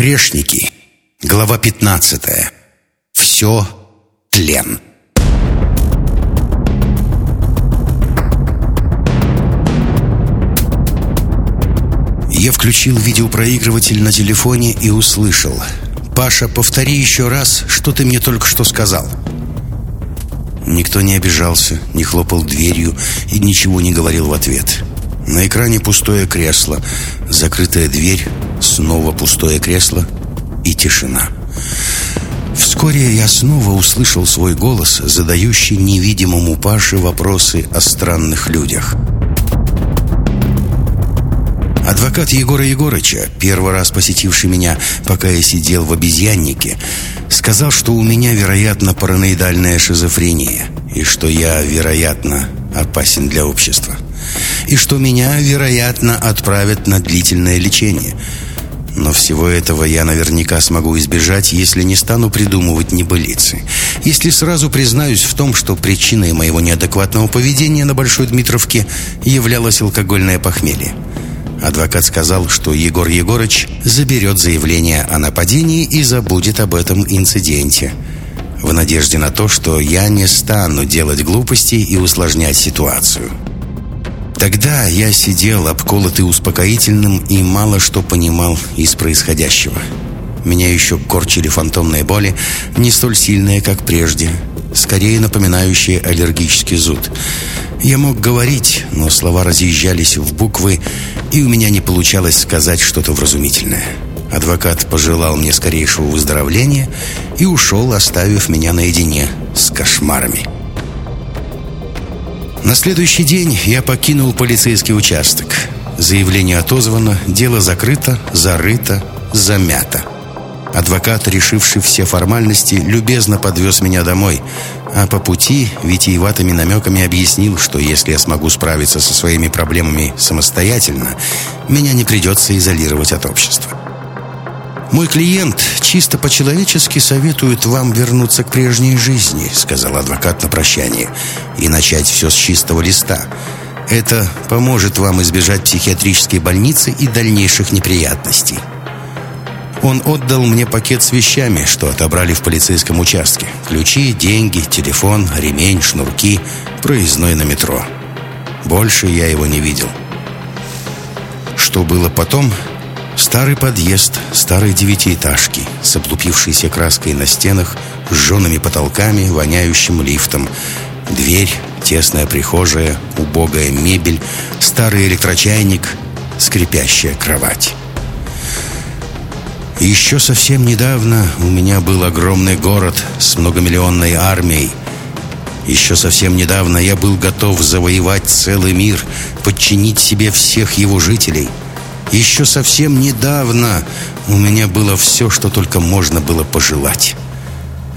Грешники. Глава 15. Все тлен. Я включил видеопроигрыватель на телефоне и услышал. «Паша, повтори еще раз, что ты мне только что сказал». Никто не обижался, не хлопал дверью и ничего не говорил в ответ. На экране пустое кресло, закрытая дверь, снова пустое кресло и тишина. Вскоре я снова услышал свой голос, задающий невидимому Паше вопросы о странных людях. Адвокат Егора Егорыча, первый раз посетивший меня, пока я сидел в обезьяннике, сказал, что у меня, вероятно, параноидальная шизофрения, и что я, вероятно, опасен для общества, и что меня, вероятно, отправят на длительное лечение – но всего этого я наверняка смогу избежать, если не стану придумывать небылицы. Если сразу признаюсь в том, что причиной моего неадекватного поведения на Большой Дмитровке являлось алкогольное похмелье. Адвокат сказал, что Егор Егорыч заберет заявление о нападении и забудет об этом инциденте. В надежде на то, что я не стану делать глупости и усложнять ситуацию. Тогда я сидел, обколотый успокоительным, и мало что понимал из происходящего. Меня еще корчили фантомные боли, не столь сильные, как прежде, скорее напоминающие аллергический зуд. Я мог говорить, но слова разъезжались в буквы, и у меня не получалось сказать что-то вразумительное. Адвокат пожелал мне скорейшего выздоровления и ушел, оставив меня наедине с кошмарами. На следующий день я покинул полицейский участок. Заявление отозвано, дело закрыто, зарыто, замято. Адвокат, решивший все формальности, любезно подвез меня домой, а по пути витиеватыми намеками объяснил, что если я смогу справиться со своими проблемами самостоятельно, меня не придется изолировать от общества. «Мой клиент чисто по-человечески советует вам вернуться к прежней жизни», сказал адвокат на прощание, «и начать все с чистого листа. Это поможет вам избежать психиатрической больницы и дальнейших неприятностей». Он отдал мне пакет с вещами, что отобрали в полицейском участке. Ключи, деньги, телефон, ремень, шнурки, проездной на метро. Больше я его не видел. Что было потом, Старый подъезд старой девятиэтажки с облупившейся краской на стенах, сжженными потолками, воняющим лифтом. Дверь, тесная прихожая, убогая мебель, старый электрочайник, скрипящая кровать. Еще совсем недавно у меня был огромный город с многомиллионной армией. Еще совсем недавно я был готов завоевать целый мир, подчинить себе всех его жителей – еще совсем недавно у меня было все, что только можно было пожелать.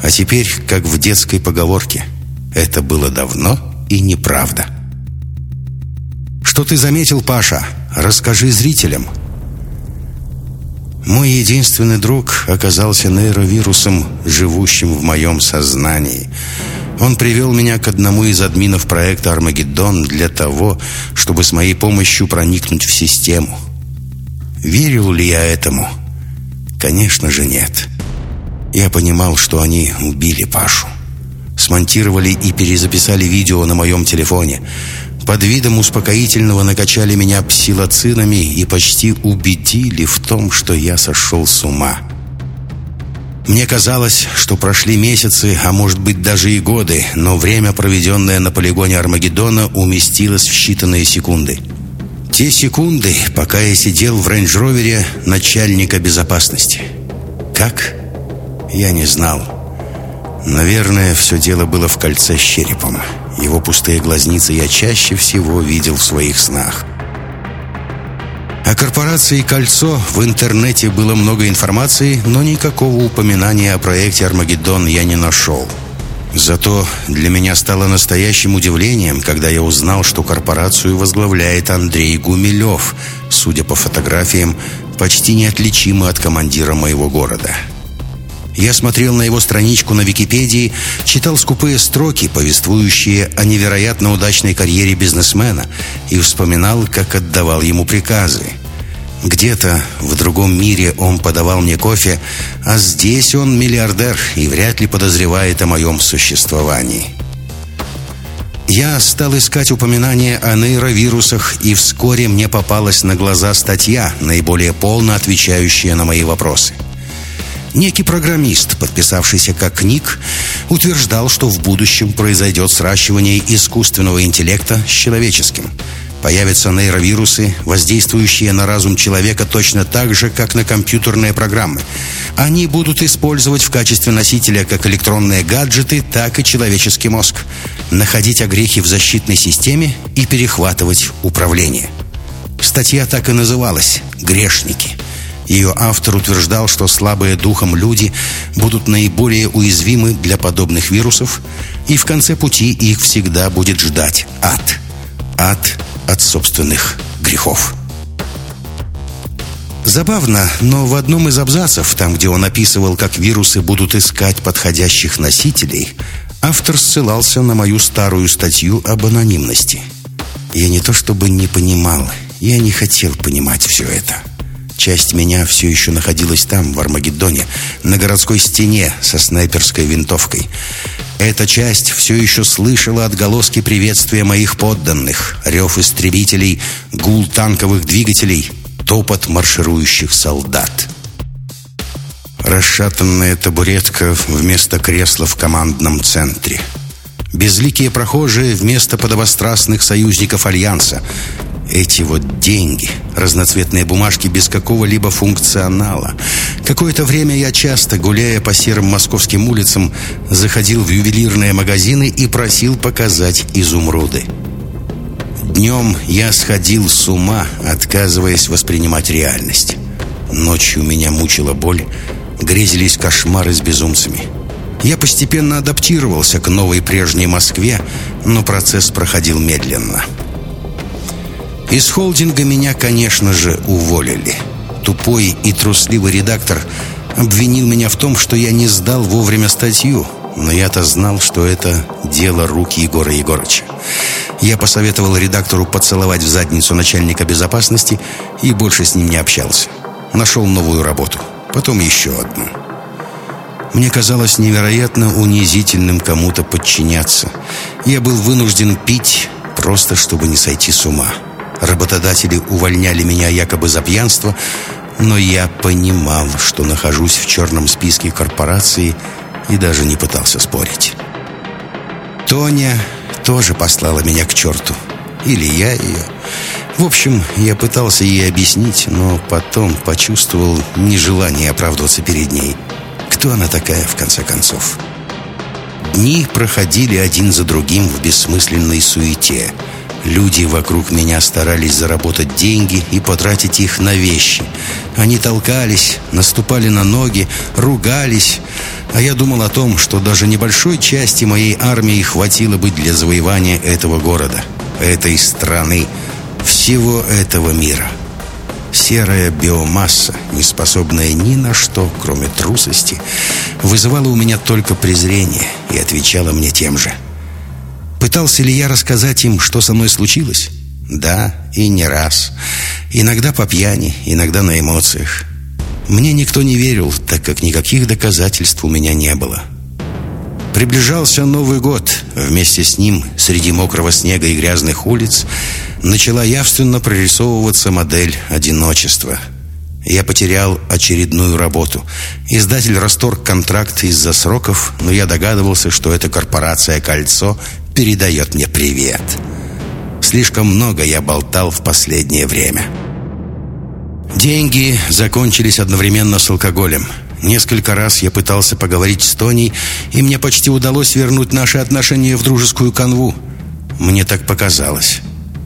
А теперь, как в детской поговорке, это было давно и неправда. Что ты заметил, Паша? Расскажи зрителям. Мой единственный друг оказался нейровирусом, живущим в моем сознании. Он привел меня к одному из админов проекта «Армагеддон» для того, чтобы с моей помощью проникнуть в систему – Верил ли я этому? Конечно же нет. Я понимал, что они убили Пашу. Смонтировали и перезаписали видео на моем телефоне. Под видом успокоительного накачали меня псилоцинами и почти убедили в том, что я сошел с ума. Мне казалось, что прошли месяцы, а может быть даже и годы, но время, проведенное на полигоне Армагеддона, уместилось в считанные секунды. Те секунды, пока я сидел в рейндж-ровере начальника безопасности. Как? Я не знал. Наверное, все дело было в кольце с черепом. Его пустые глазницы я чаще всего видел в своих снах. О корпорации «Кольцо» в интернете было много информации, но никакого упоминания о проекте «Армагеддон» я не нашел. Зато для меня стало настоящим удивлением, когда я узнал, что корпорацию возглавляет Андрей Гумилев, судя по фотографиям, почти неотличимый от командира моего города. Я смотрел на его страничку на Википедии, читал скупые строки, повествующие о невероятно удачной карьере бизнесмена, и вспоминал, как отдавал ему приказы. Где-то в другом мире он подавал мне кофе, а здесь он миллиардер и вряд ли подозревает о моем существовании. Я стал искать упоминания о нейровирусах, и вскоре мне попалась на глаза статья, наиболее полно отвечающая на мои вопросы. Некий программист, подписавшийся как Ник, утверждал, что в будущем произойдет сращивание искусственного интеллекта с человеческим. Появятся нейровирусы, воздействующие на разум человека точно так же, как на компьютерные программы. Они будут использовать в качестве носителя как электронные гаджеты, так и человеческий мозг. Находить огрехи в защитной системе и перехватывать управление. Статья так и называлась «Грешники». Ее автор утверждал, что слабые духом люди будут наиболее уязвимы для подобных вирусов, и в конце пути их всегда будет ждать ад. Ад от собственных грехов. Забавно, но в одном из абзацев, там, где он описывал, как вирусы будут искать подходящих носителей, автор ссылался на мою старую статью об анонимности. Я не то чтобы не понимал, я не хотел понимать все это. Часть меня все еще находилась там, в Армагеддоне, на городской стене со снайперской винтовкой. Эта часть все еще слышала отголоски приветствия моих подданных, рев истребителей, гул танковых двигателей, топот марширующих солдат. Расшатанная табуретка вместо кресла в командном центре. Безликие прохожие вместо подобострастных союзников Альянса. Эти вот деньги, разноцветные бумажки без какого-либо функционала. Какое-то время я часто, гуляя по серым московским улицам, заходил в ювелирные магазины и просил показать изумруды. Днем я сходил с ума, отказываясь воспринимать реальность. Ночью меня мучила боль, грезились кошмары с безумцами. Я постепенно адаптировался к новой прежней Москве, но процесс проходил медленно. Из холдинга меня, конечно же, уволили. Тупой и трусливый редактор обвинил меня в том, что я не сдал вовремя статью, но я-то знал, что это дело рук Егора Егорыча. Я посоветовал редактору поцеловать в задницу начальника безопасности и больше с ним не общался. Нашел новую работу, потом еще одну. Мне казалось невероятно унизительным кому-то подчиняться. Я был вынужден пить, просто чтобы не сойти с ума. Работодатели увольняли меня якобы за пьянство, но я понимал, что нахожусь в черном списке корпорации и даже не пытался спорить. Тоня тоже послала меня к черту. Или я ее. В общем, я пытался ей объяснить, но потом почувствовал нежелание оправдываться перед ней. Кто она такая, в конце концов? Дни проходили один за другим в бессмысленной суете – Люди вокруг меня старались заработать деньги и потратить их на вещи. Они толкались, наступали на ноги, ругались. А я думал о том, что даже небольшой части моей армии хватило бы для завоевания этого города, этой страны, всего этого мира. Серая биомасса, не способная ни на что, кроме трусости, вызывала у меня только презрение и отвечала мне тем же – Пытался ли я рассказать им, что со мной случилось? Да, и не раз. Иногда по пьяни, иногда на эмоциях. Мне никто не верил, так как никаких доказательств у меня не было. Приближался Новый год. Вместе с ним, среди мокрого снега и грязных улиц, начала явственно прорисовываться модель одиночества. Я потерял очередную работу. Издатель расторг контракт из-за сроков, но я догадывался, что это корпорация «Кольцо» передает мне привет. Слишком много я болтал в последнее время. Деньги закончились одновременно с алкоголем. Несколько раз я пытался поговорить с Тоней, и мне почти удалось вернуть наши отношения в дружескую канву. Мне так показалось.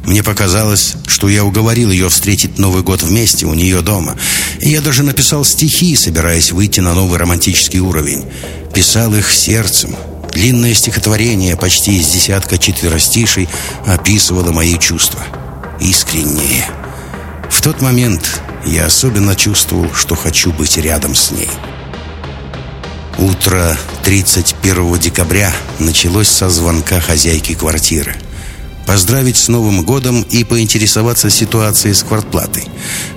Мне показалось, что я уговорил ее встретить Новый год вместе у нее дома. И я даже написал стихи, собираясь выйти на новый романтический уровень. Писал их сердцем, Длинное стихотворение, почти из десятка четверостишей, описывало мои чувства. Искренние. В тот момент я особенно чувствовал, что хочу быть рядом с ней. Утро 31 декабря началось со звонка хозяйки квартиры. поздравить с Новым годом и поинтересоваться ситуацией с квартплатой.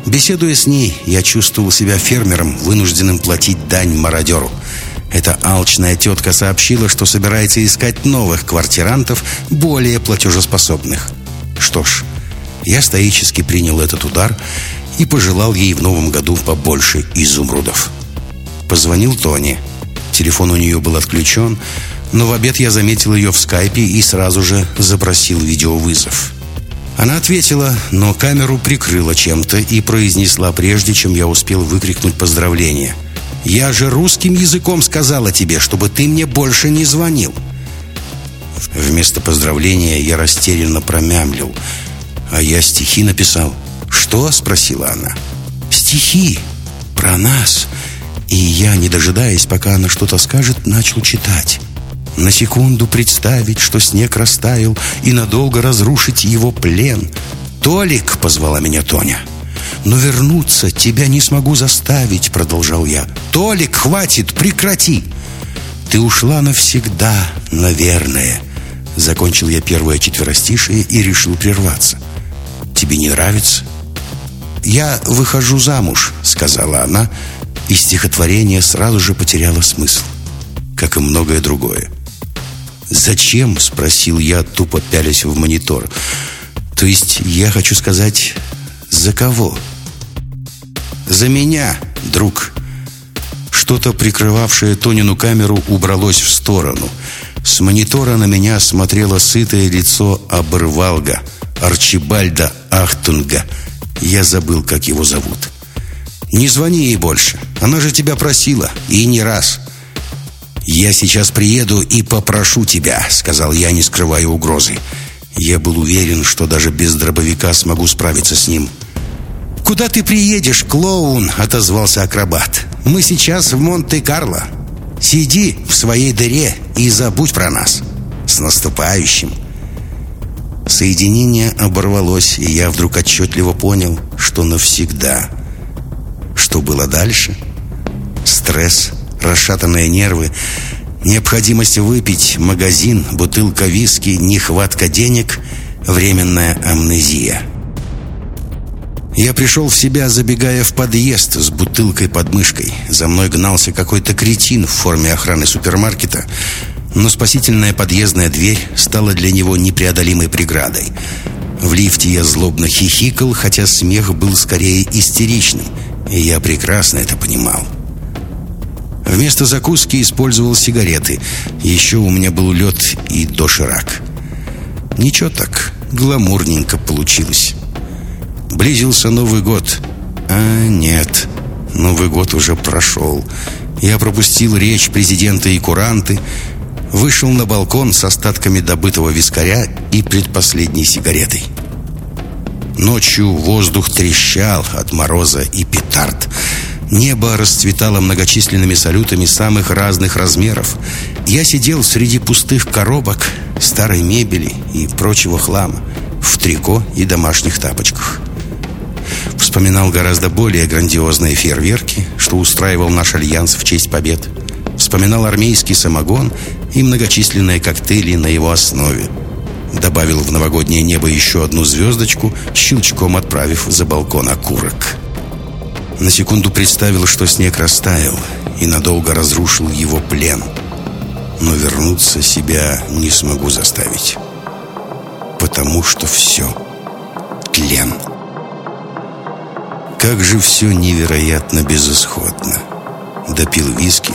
Беседуя с ней, я чувствовал себя фермером, вынужденным платить дань мародеру. Эта алчная тетка сообщила, что собирается искать новых квартирантов, более платежеспособных. Что ж, я стоически принял этот удар и пожелал ей в новом году побольше изумрудов. Позвонил Тони. Телефон у нее был отключен, но в обед я заметил ее в скайпе и сразу же запросил видеовызов. Она ответила, но камеру прикрыла чем-то и произнесла прежде, чем я успел выкрикнуть поздравление. «Я же русским языком сказала тебе, чтобы ты мне больше не звонил!» Вместо поздравления я растерянно промямлил. «А я стихи написал». «Что?» — спросила она. «Стихи. Про нас». И я, не дожидаясь, пока она что-то скажет, начал читать. На секунду представить, что снег растаял, и надолго разрушить его плен. «Толик!» — позвала меня Тоня. «Но вернуться тебя не смогу заставить», — продолжал я. «Толик, хватит, прекрати!» «Ты ушла навсегда, наверное», — закончил я первое четверостишее и решил прерваться. «Тебе не нравится?» «Я выхожу замуж», — сказала она, и стихотворение сразу же потеряло смысл, как и многое другое. «Зачем?» — спросил я, тупо пялясь в монитор. «То есть я хочу сказать, за кого?» «За меня, друг». Что-то, прикрывавшее Тонину камеру, убралось в сторону. С монитора на меня смотрело сытое лицо обрывалга, Арчибальда Ахтунга. Я забыл, как его зовут. «Не звони ей больше. Она же тебя просила. И не раз». «Я сейчас приеду и попрошу тебя», — сказал я, не скрывая угрозы. Я был уверен, что даже без дробовика смогу справиться с ним. «Куда ты приедешь, клоун?» — отозвался акробат. «Мы сейчас в Монте-Карло. Сиди в своей дыре и забудь про нас. С наступающим!» Соединение оборвалось, и я вдруг отчетливо понял, что навсегда. Что было дальше? Стресс расшатанные нервы, необходимость выпить, магазин, бутылка виски, нехватка денег, временная амнезия. Я пришел в себя, забегая в подъезд с бутылкой под мышкой. За мной гнался какой-то кретин в форме охраны супермаркета, но спасительная подъездная дверь стала для него непреодолимой преградой. В лифте я злобно хихикал, хотя смех был скорее истеричным, и я прекрасно это понимал. Вместо закуски использовал сигареты. Еще у меня был лед и доширак. Ничего так, гламурненько получилось. Близился Новый год. А нет, Новый год уже прошел. Я пропустил речь президента и куранты, вышел на балкон с остатками добытого вискаря и предпоследней сигаретой. Ночью воздух трещал от мороза и петард. Небо расцветало многочисленными салютами самых разных размеров. Я сидел среди пустых коробок, старой мебели и прочего хлама, в трико и домашних тапочках. Вспоминал гораздо более грандиозные фейерверки, что устраивал наш альянс в честь побед. Вспоминал армейский самогон и многочисленные коктейли на его основе. Добавил в новогоднее небо еще одну звездочку, щелчком отправив за балкон окурок. На секунду представил, что снег растаял и надолго разрушил его плен. Но вернуться себя не смогу заставить. Потому что все тлен. Как же все невероятно безысходно. Допил виски,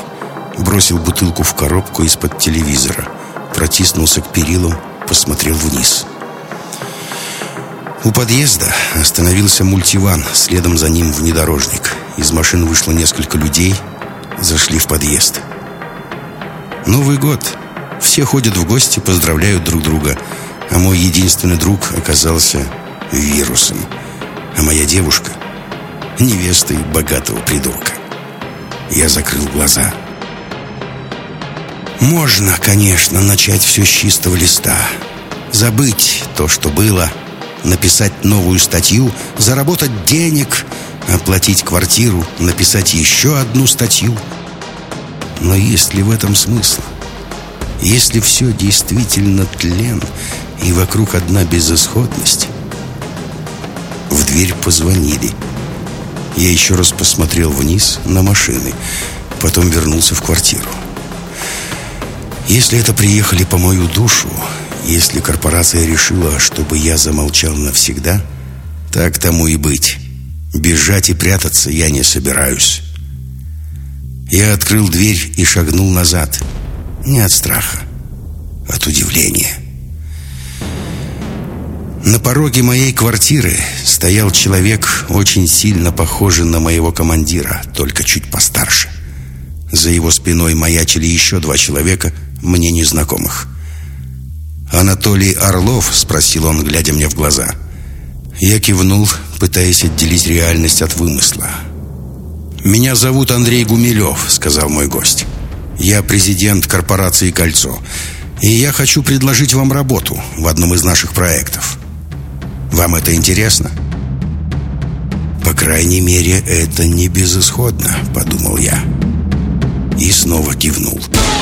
бросил бутылку в коробку из-под телевизора, протиснулся к перилам, посмотрел вниз — у подъезда остановился мультиван, следом за ним внедорожник. Из машин вышло несколько людей, зашли в подъезд. Новый год. Все ходят в гости, поздравляют друг друга. А мой единственный друг оказался вирусом. А моя девушка — невестой богатого придурка. Я закрыл глаза. Можно, конечно, начать все с чистого листа. Забыть то, что было — написать новую статью, заработать денег, оплатить квартиру, написать еще одну статью. Но есть ли в этом смысл? Если все действительно тлен, и вокруг одна безысходность. В дверь позвонили. Я еще раз посмотрел вниз на машины, потом вернулся в квартиру. Если это приехали по мою душу, если корпорация решила, чтобы я замолчал навсегда, так тому и быть. Бежать и прятаться я не собираюсь. Я открыл дверь и шагнул назад. Не от страха, от удивления. На пороге моей квартиры стоял человек, очень сильно похожий на моего командира, только чуть постарше. За его спиной маячили еще два человека, мне незнакомых. «Анатолий Орлов?» — спросил он, глядя мне в глаза. Я кивнул, пытаясь отделить реальность от вымысла. «Меня зовут Андрей Гумилев», — сказал мой гость. «Я президент корпорации «Кольцо», и я хочу предложить вам работу в одном из наших проектов». Вам это интересно? По крайней мере, это не безысходно, подумал я. И снова кивнул. На